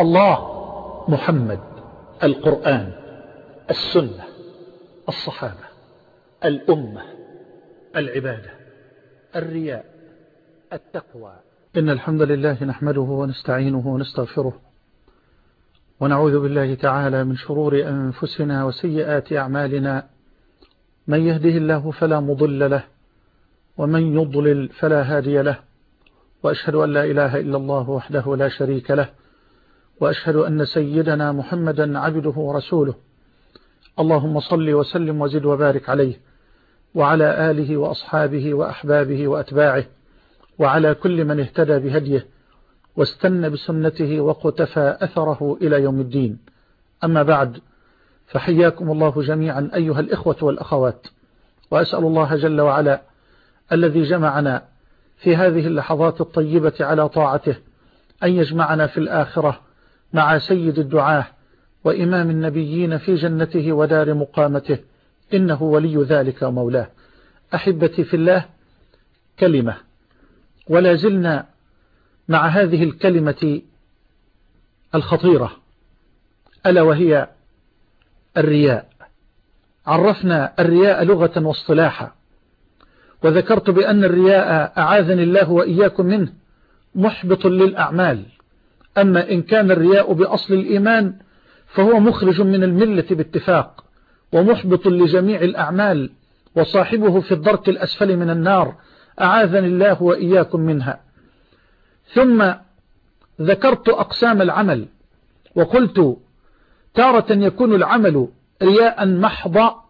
الله محمد القرآن السنة الصحابة الأمة العبادة الرياء التقوى. إن الحمد لله نحمده ونستعينه ونستغفره ونعوذ بالله تعالى من شرور أنفسنا وسيئات أعمالنا. من يهده الله فلا مضل له ومن يضلل فلا هادي له وأشهد أن لا إله إلا الله وحده لا شريك له وأشهد أن سيدنا محمدا عبده ورسوله. اللهم صل وسلم وزد وبارك عليه وعلى آله وأصحابه وأحبابه وأتباعه وعلى كل من اهتدى بهديه واستنى بسنته وقتفى أثره إلى يوم الدين. أما بعد فحياكم الله جميعا أيها الإخوة والأخوات وأسأل الله جل وعلا الذي جمعنا في هذه اللحظات الطيبة على طاعته أن يجمعنا في الآخرة مع سيد الدعاة وإمام النبيين في جنته ودار مقامته إنه ولي ذلك ومولاه. أحبتي في الله كلمة. ولا زلنا مع هذه الكلمة الخطيرة ألا وهي الرياء. عرفنا الرياء لغة واصطلاحا. وذكرت بأن الرياء أعاذني الله وإياكم منه محبط للأعمال. أما إن كان الرياء بأصل الإيمان فهو مخرج من الملة باتفاق ومحبط لجميع الأعمال وصاحبه في الدرك الأسفل من النار أعاذني الله وإياكم منها. ثم ذكرت أقسام العمل وقلت تارة يكون العمل رياء محضا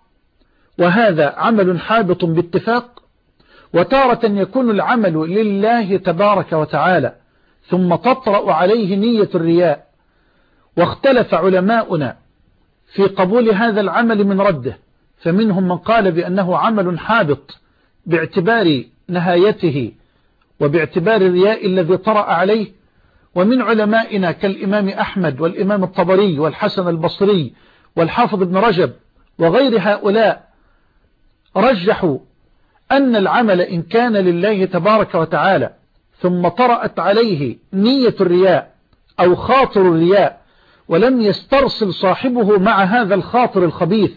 وهذا عمل حابط باتفاق وتارة يكون العمل لله تبارك وتعالى ثم تطرأ عليه نية الرياء واختلف علماؤنا في قبول هذا العمل من رده فمنهم من قال بأنه عمل حابط باعتبار نهايته وباعتبار الرياء الذي طرأ عليه. ومن علمائنا كالإمام أحمد والإمام الطبري والحسن البصري والحافظ ابن رجب وغير هؤلاء رجحوا أن العمل إن كان لله تبارك وتعالى ثم طرأت عليه نية الرياء أو خاطر الرياء ولم يسترسل صاحبه مع هذا الخاطر الخبيث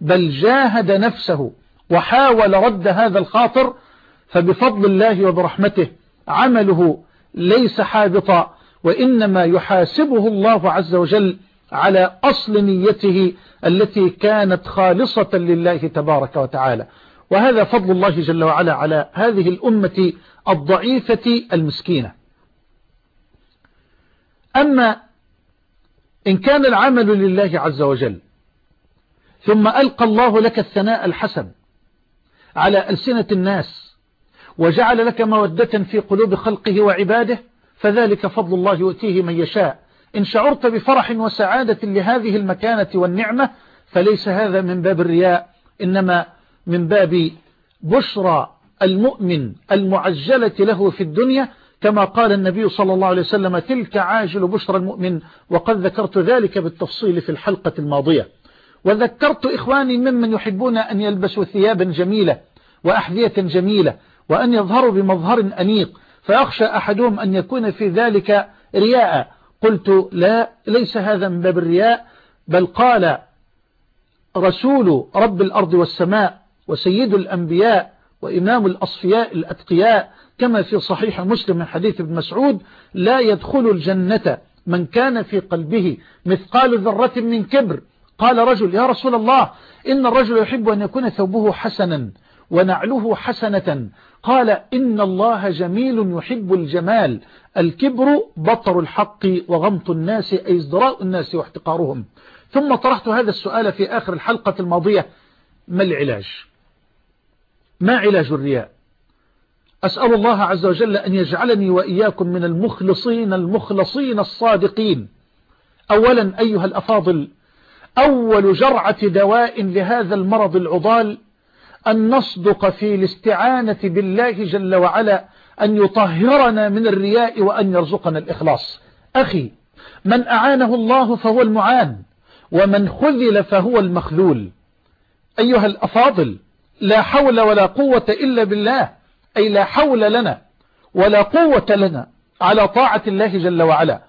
بل جاهد نفسه وحاول رد هذا الخاطر فبفضل الله وبرحمته عمله ليس حابطا وإنما يحاسبه الله عز وجل على أصل نيته التي كانت خالصة لله تبارك وتعالى. وهذا فضل الله جل وعلا على هذه الأمة الضعيفة المسكينة. أما إن كان العمل لله عز وجل ثم ألقى الله لك الثناء الحسن على ألسنة الناس وجعل لك مودة في قلوب خلقه وعباده فذلك فضل الله يؤتيه من يشاء. إن شعرت بفرح وسعادة لهذه المكانة والنعمة فليس هذا من باب الرياء إنما من باب بشرى المؤمن المعجلة له في الدنيا كما قال النبي صلى الله عليه وسلم تلك عاجل بشرى المؤمن وقد ذكرت ذلك بالتفصيل في الحلقة الماضية. وذكرت إخواني ممن يحبون أن يلبسوا ثيابا جميلة وأحذية جميلة وأن يظهروا بمظهر أنيق فأخشى أحدهم أن يكون في ذلك رياء. قلت لا ليس هذا من باب الرياء بل قال رسول رب الأرض والسماء وسيد الأنبياء وإمام الأصفياء الأتقياء كما في صحيح مسلم من حديث ابن مسعود لا يدخل الجنة من كان في قلبه مثقال ذرة من كبر. قال رجل يا رسول الله إن الرجل يحب أن يكون ثوبه حسنا ونعله حسنة. قال إن الله جميل يحب الجمال الكبر بطر الحق وغمط الناس أي ازدراء الناس واحتقارهم. ثم طرحت هذا السؤال في آخر الحلقة الماضية ما العلاج؟ ما علاج الرياء أسأل الله عز وجل أن يجعلني وإياكم من المخلصين المخلصين الصادقين. أولا أيها الأفاضل أول جرعة دواء لهذا المرض العضال أن نصدق في الاستعانة بالله جل وعلا أن يطهرنا من الرياء وأن يرزقنا الإخلاص. أخي من أعانه الله فهو المعان ومن خذل فهو المخذول. أيها الأفاضل لا حول ولا قوة إلا بالله. أي لا حول لنا ولا قوة لنا على طاعة الله جل وعلا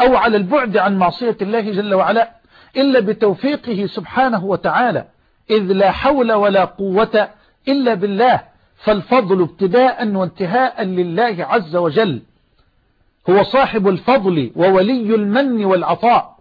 أو على البعد عن معصية الله جل وعلا إلا بتوفيقه سبحانه وتعالى. إذ لا حول ولا قوة إلا بالله. فالفضل ابتداء وانتهاء لله عز وجل. هو صاحب الفضل وولي المن والعطاء.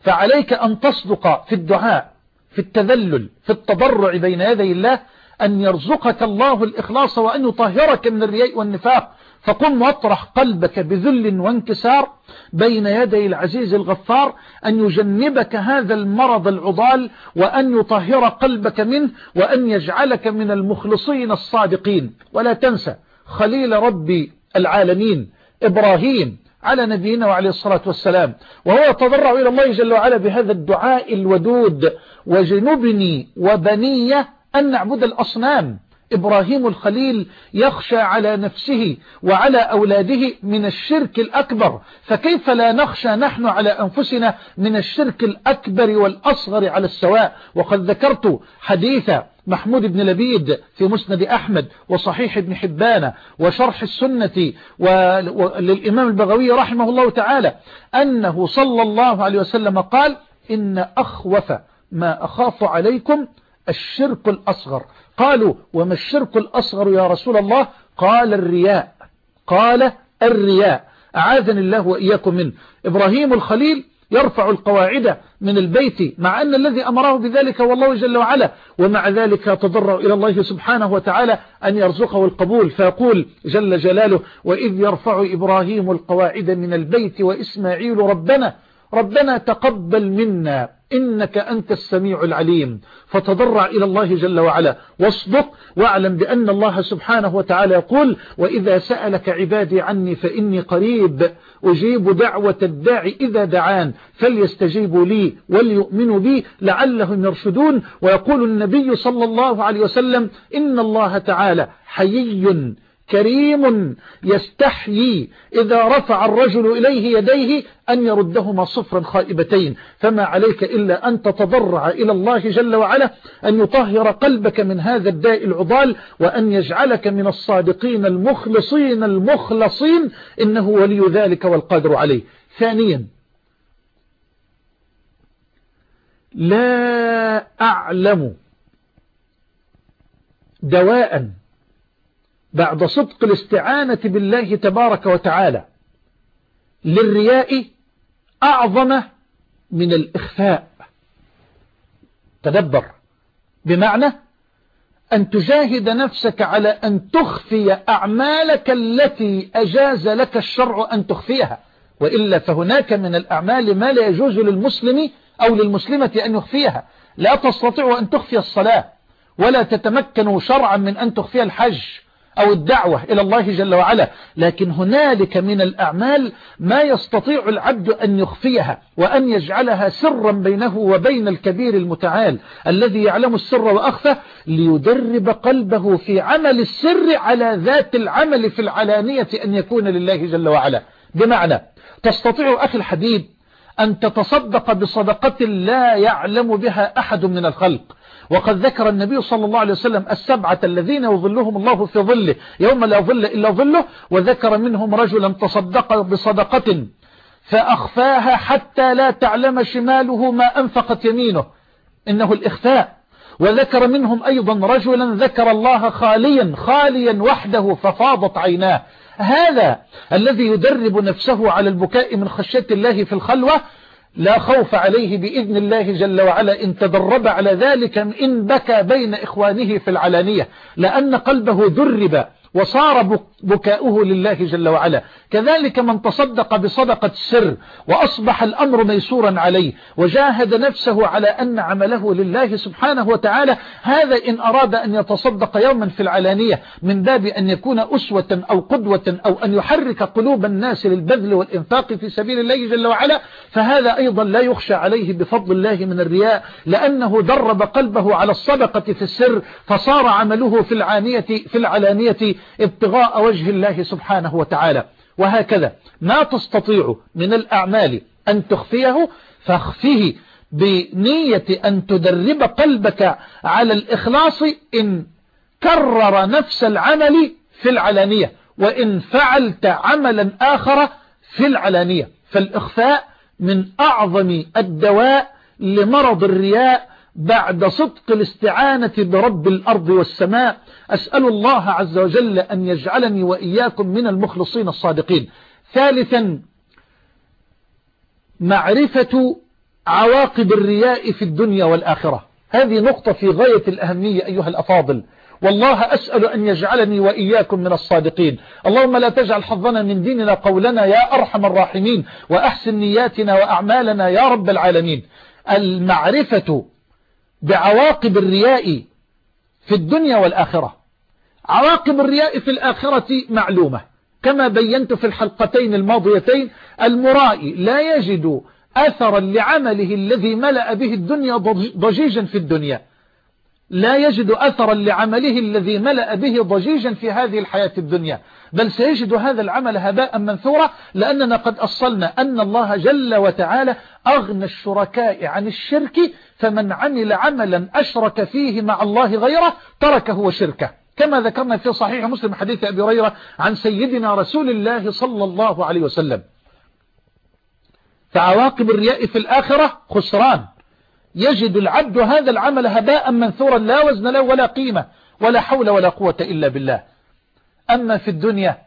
فعليك أن تصدق في الدعاء في التذلل في التضرع بين يدي الله أن يرزقك الله الإخلاص وأن يطهرك من الرياء والنفاق. فقم واطرح قلبك بذل وانكسار بين يدي العزيز الغفار أن يجنبك هذا المرض العضال وأن يطهر قلبك منه وأن يجعلك من المخلصين الصادقين. ولا تنسى خليل ربي العالمين إبراهيم على نبينا وعليه الصلاة والسلام. وهو يتضرع إلى الله جل وعلا بهذا الدعاء الودود. وجنبني وبني أن نعبد الأصنام. إبراهيم الخليل يخشى على نفسه وعلى أولاده من الشرك الأكبر. فكيف لا نخشى نحن على أنفسنا من الشرك الأكبر والأصغر على السواء؟ وقد ذكرت حديث محمود بن لبيد في مسند أحمد وصحيح ابن حبان وشرح السنة وللإمام البغوي رحمه الله تعالى أنه صلى الله عليه وسلم قال إن أخوف ما أخاف عليكم الشرك الأصغر. قالوا وما الشرك الأصغر يا رسول الله؟ قال الرياء. قال الرياء. أعاذني الله وإياكم منه. إبراهيم الخليل يرفع القواعد من البيت مع أن الذي أمره بذلك هو الله جل وعلا. ومع ذلك تضرع إلى الله سبحانه وتعالى أن يرزقه القبول. فيقول جل جلاله وإذ يرفع إبراهيم القواعد من البيت وإسماعيل ربنا ربنا تقبل منا. إنك أنت السميع العليم. فتضرع إلى الله جل وعلا. واصدق واعلم بأن الله سبحانه وتعالى يقول وإذا سألك عبادي عني فإني قريب. أجيب دعوة الداعي إذا دعان. فليستجيبوا لي وليؤمنوا بي لعلهم يرشدون. ويقول النبي صلى الله عليه وسلم إن الله تعالى حيي كريم يستحيي إذا رفع الرجل إليه يديه أن يردهما صفرا خائبتين. فما عليك إلا أن تتضرع إلى الله جل وعلا أن يطهر قلبك من هذا الداء العضال وأن يجعلك من الصادقين المخلصين المخلصين إنه ولي ذلك والقادر عليه. ثانيا لا أعلم دواء بعد صدق الاستعانة بالله تبارك وتعالى للرياء أعظم من الإخفاء. تدبر. بمعنى أن تجاهد نفسك على أن تخفي أعمالك التي أجاز لك الشرع أن تخفيها وإلا فهناك من الأعمال ما لا يجوز للمسلم أو للمسلمة أن يخفيها. لا تستطيع أن تخفي الصلاة ولا تتمكن شرعا من أن تخفي الحج. أو الدعوة إلى الله جل وعلا. لكن هنالك من الأعمال ما يستطيع العبد أن يخفيها وأن يجعلها سرا بينه وبين الكبير المتعال الذي يعلم السر وأخفى ليدرب قلبه في عمل السر على ذات العمل في العلانية أن يكون لله جل وعلا. بمعنى تستطيع أخي الحبيب أن تتصدق بصدقة لا يعلم بها أحد من الخلق. وقد ذكر النبي صلى الله عليه وسلم السبعة الذين يظلهم الله في ظله يوم لا ظل إلا ظله وذكر منهم رجلا تصدق بصدقة فأخفاها حتى لا تعلم شماله ما أنفقت يمينه. إنه الإخفاء. وذكر منهم أيضا رجلا ذكر الله خاليا خاليا وحده ففاضت عيناه. هذا الذي يدرب نفسه على البكاء من خشية الله في الخلوة لا خوف عليه بإذن الله جل وعلا. إن تدرب على ذلك إن بكى بين إخوانه في العلانية لأن قلبه درب وصار بكاؤه لله جل وعلا. كذلك من تصدق بصدقة السر وأصبح الأمر ميسورا عليه وجاهد نفسه على أن عمله لله سبحانه وتعالى هذا إن أراد أن يتصدق يوما في العلانية من باب أن يكون أسوة أو قدوة أو أن يحرك قلوب الناس للبذل والإنفاق في سبيل الله جل وعلا فهذا أيضا لا يخشى عليه بفضل الله من الرياء لأنه درب قلبه على الصدقة في السر فصار عمله في العانية في العلانية ابتغاء وجه الله سبحانه وتعالى. وهكذا. ما تستطيع من الأعمال أن تخفيه فاخفيه بنية أن تدرب قلبك على الإخلاص إن كرر نفس العمل في العلانية وإن فعلت عملا آخر في العلانية. فالإخفاء من أعظم الدواء لمرض الرياء بعد صدق الاستعانة برب الأرض والسماء أسأل الله عز وجل أن يجعلني وإياكم من المخلصين الصادقين. ثالثا معرفة عواقب الرياء في الدنيا والآخرة. هذه نقطة في غاية الأهمية أيها الأفاضل. والله أسأل أن يجعلني وإياكم من الصادقين. اللهم لا تجعل حظنا من ديننا قولنا يا أرحم الراحمين وأحسن نياتنا وأعمالنا يا رب العالمين. المعرفة بعواقب الرياء في الدنيا والآخرة. عواقب الرياء في الآخرة معلومة. كما بينت في الحلقتين الماضيتين المرائي لا يجد أثرا لعمله الذي ملأ به الدنيا ضجيجا في الدنيا. لا يجد أثرا لعمله الذي ملأ به ضجيجا في هذه الحياة الدنيا. بل سيجد هذا العمل هباء منثورا لأننا قد أصلنا أن الله جل وتعالى أغنى الشركاء عن الشرك فمن عمل عملا أشرك فيه مع الله غيره تركه وشركه. كما ذكرنا في صحيح مسلم حديث أبي هريرة عن سيدنا رسول الله صلى الله عليه وسلم. فعواقب الرياء في الآخرة خسران. يجد العبد هذا العمل هباء منثورا لا وزن له ولا قيمة ولا حول ولا قوة إلا بالله. أما في الدنيا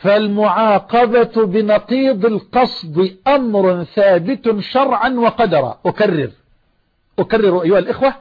فالمعاقبة بنقيض القصد أمر ثابت شرعا وقدرا. أكرر. أكرر أيها الإخوة.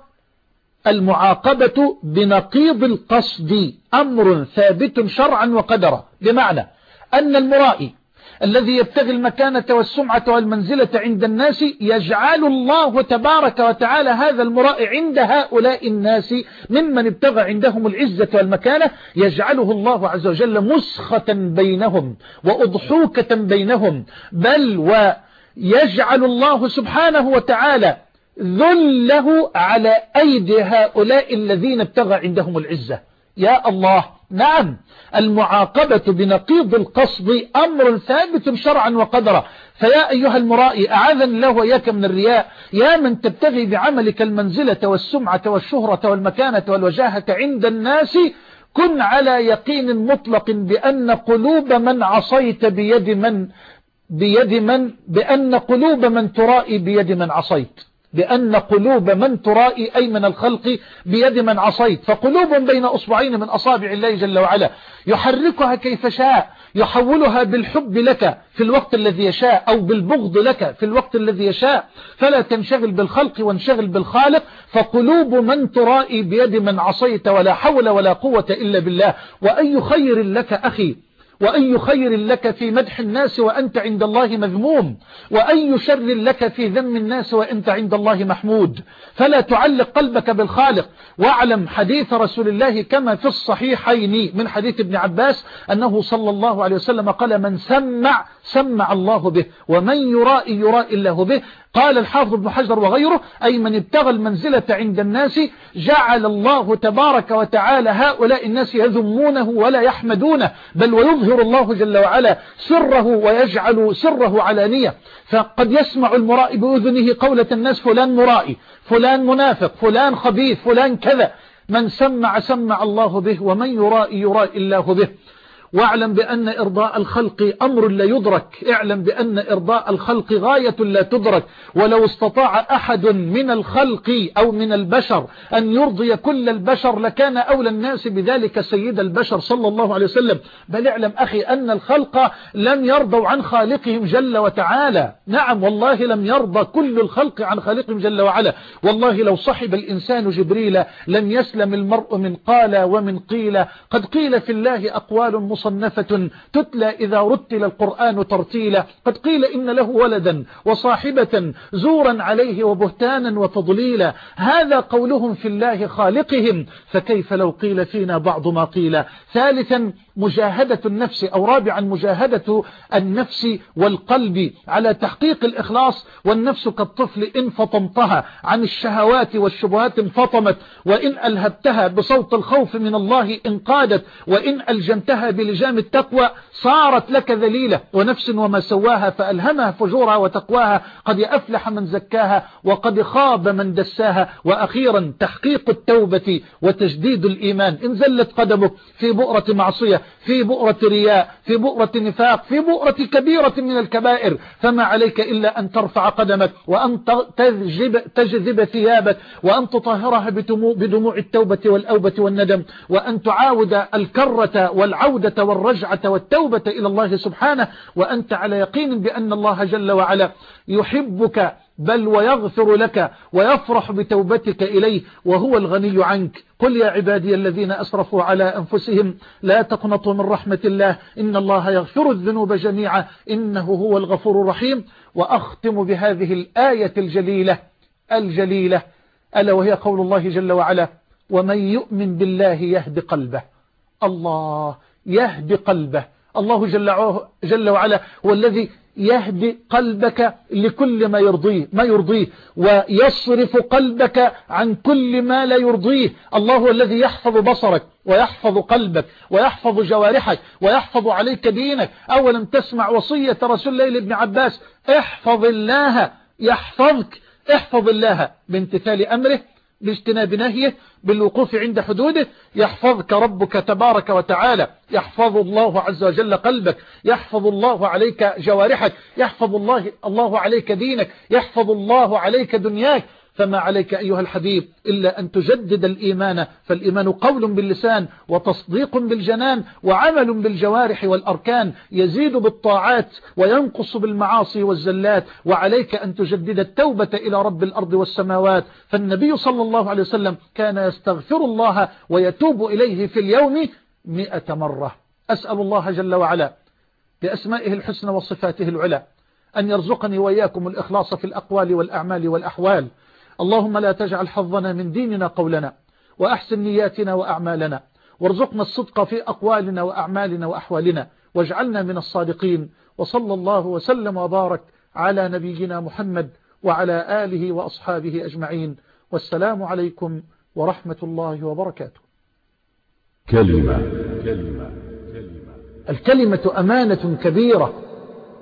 المعاقبة بنقيض القصد أمر ثابت شرعا وقدرا. بمعنى أن المرائي الذي يبتغي المكانة والسمعة والمنزلة عند الناس يجعل الله تبارك وتعالى هذا المراء عند هؤلاء الناس ممن ابتغى عندهم العزة والمكانة يجعله الله عز وجل مسخة بينهم وأضحوكة بينهم. بل ويجعل الله سبحانه وتعالى ذله على أيدي هؤلاء الذين ابتغى عندهم العزة. يا الله نعم المعاقبة بنقيض القصد أمر ثابت شرعا وقدرا. فيا أيها المرائي أعاذني الله وإياك من الرياء. يا من تبتغي بعملك المنزلة والسمعة والشهرة والمكانة والوجاهة عند الناس كن على يقين مطلق بأن قلوب من عصيت بيد من بيد من بأن قلوب من ترائي بيد من عصيت. بأن قلوب من ترائي أي من الخلق بيد من عصيت. فقلوب بين أصبعين من أصابع الله جل وعلا. يحركها كيف شاء. يحولها بالحب لك في الوقت الذي يشاء أو بالبغض لك في الوقت الذي يشاء. فلا تنشغل بالخلق وانشغل بالخالق. فقلوب من ترائي بيد من عصيت ولا حول ولا قوة إلا بالله. وأي خير لك أخي وأي خير لك في مدح الناس وأنت عند الله مذموم وأي شر لك في ذم الناس وأنت عند الله محمود. فلا تعلق قلبك بالخالق. واعلم حديث رسول الله كما في الصحيحين من حديث ابن عباس أنه صلى الله عليه وسلم قال من سمع سمع الله به. ومن يرائي يرائي الله به. قال الحافظ ابن حجر وغيره أي من ابتغى المنزلة عند الناس جعل الله تبارك وتعالى هؤلاء الناس يذمونه ولا يحمدونه. بل ويظهر الله جل وعلا سره ويجعل سره علانية. فقد يسمع المرائي بأذنه قولة الناس فلان مرائي فلان منافق فلان خبيث فلان كذا. من سمع سمع الله به. ومن يرائي يرائي الله به. واعلم بأن إرضاء الخلق أمر لا يدرك. اعلم بأن إرضاء الخلق غاية لا تدرك. ولو استطاع أحد من الخلق أو من البشر أن يرضي كل البشر لكان أولى الناس بذلك سيد البشر صلى الله عليه وسلم. بل اعلم أخي أن الخلق لم يرضوا عن خالقهم جل وتعالى. نعم والله لم يرضى كل الخلق عن خالقهم جل وعلا. والله لو صحب الإنسان جبريل لم يسلم المرء من قال ومن قيل. قد قيل في الله أقوال مصنفة تتلى إذا رتل القرآن ترتيلا. قد قيل إن له ولدا وصاحبة زورا عليه وبهتانا وتضليلا. هذا قولهم في الله خالقهم. فكيف لو قيل فينا بعض ما قيل؟ ثالثا مجاهدة النفس أو رابعا مجاهدة النفس والقلب على تحقيق الإخلاص والنفس كالطفل إن فطمتها عن الشهوات والشبهات انفطمت وإن ألهبتها بصوت الخوف من الله انقادت وإن ألجمتها بلجام التقوى صارت لك ذليلة ونفس وما سواها فألهمها فجورها وتقواها قد أفلح من زكاها وقد خاب من دساها وأخيرا تحقيق التوبة وتجديد الإيمان إن زلت قدمك في بؤرة معصية في بؤرة رياء في بؤرة نفاق في بؤرة كبيرة من الكبائر. فما عليك إلا أن ترفع قدمك وأن تجذب, تجذب ثيابك وأن تطهرها بدموع التوبة والأوبة والندم وأن تعاود الكرة والعودة والرجعة والتوبة إلى الله سبحانه وأنت على يقين بأن الله جل وعلا يحبك بل ويغفر لك ويفرح بتوبتك إليه وهو الغني عنك. قل يا عبادي الذين أسرفوا على أنفسهم لا تقنطوا من رحمة الله إن الله يغفر الذنوب جميعا إنه هو الغفور الرحيم وأختم بهذه الآية الجليلة الجليلة ألا وهي قول الله جل وعلا ومن يؤمن بالله يهد قلبه الله يهدي قلبه الله جل, جل وعلا هو الذي يهدي قلبك لكل ما يرضيه ما يرضيه ويصرف قلبك عن كل ما لا يرضيه. الله هو الذي يحفظ بصرك ويحفظ قلبك ويحفظ جوارحك ويحفظ عليك دينك. أولم تسمع وصية رسول الله لابن عباس؟ احفظ الله يحفظك. احفظ الله بامتثال أمره باجتناب نهيه بالوقوف عند حدوده. يحفظك ربك تبارك وتعالى. يحفظ الله عز وجل قلبك. يحفظ الله عليك جوارحك. يحفظ الله, الله عليك دينك. يحفظ الله عليك دنياك. فما عليك أيها الحبيب إلا أن تجدد الإيمان فالإيمان قول باللسان وتصديق بالجنان وعمل بالجوارح والأركان يزيد بالطاعات وينقص بالمعاصي والزلات وعليك أن تجدد التوبة إلى رب الأرض والسماوات. فالنبي صلى الله عليه وسلم كان يستغفر الله ويتوب إليه في اليوم مئة مرة. أسأل الله جل وعلا بأسمائه الحسنى وصفاته العلى أن يرزقني وإياكم الإخلاص في الأقوال والأعمال والأحوال اللهم لا تجعل حظنا من ديننا قولنا وأحسن نياتنا وأعمالنا. وارزقنا الصدق في أقوالنا وأعمالنا وأحوالنا. واجعلنا من الصادقين. وصلى الله وسلم وبارك على نبينا محمد وعلى آله وأصحابه أجمعين. والسلام عليكم ورحمة الله وبركاته. كلمة. كلمة كلمة الكلمة أمانة كبيرة.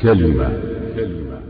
كلمة. كلمة.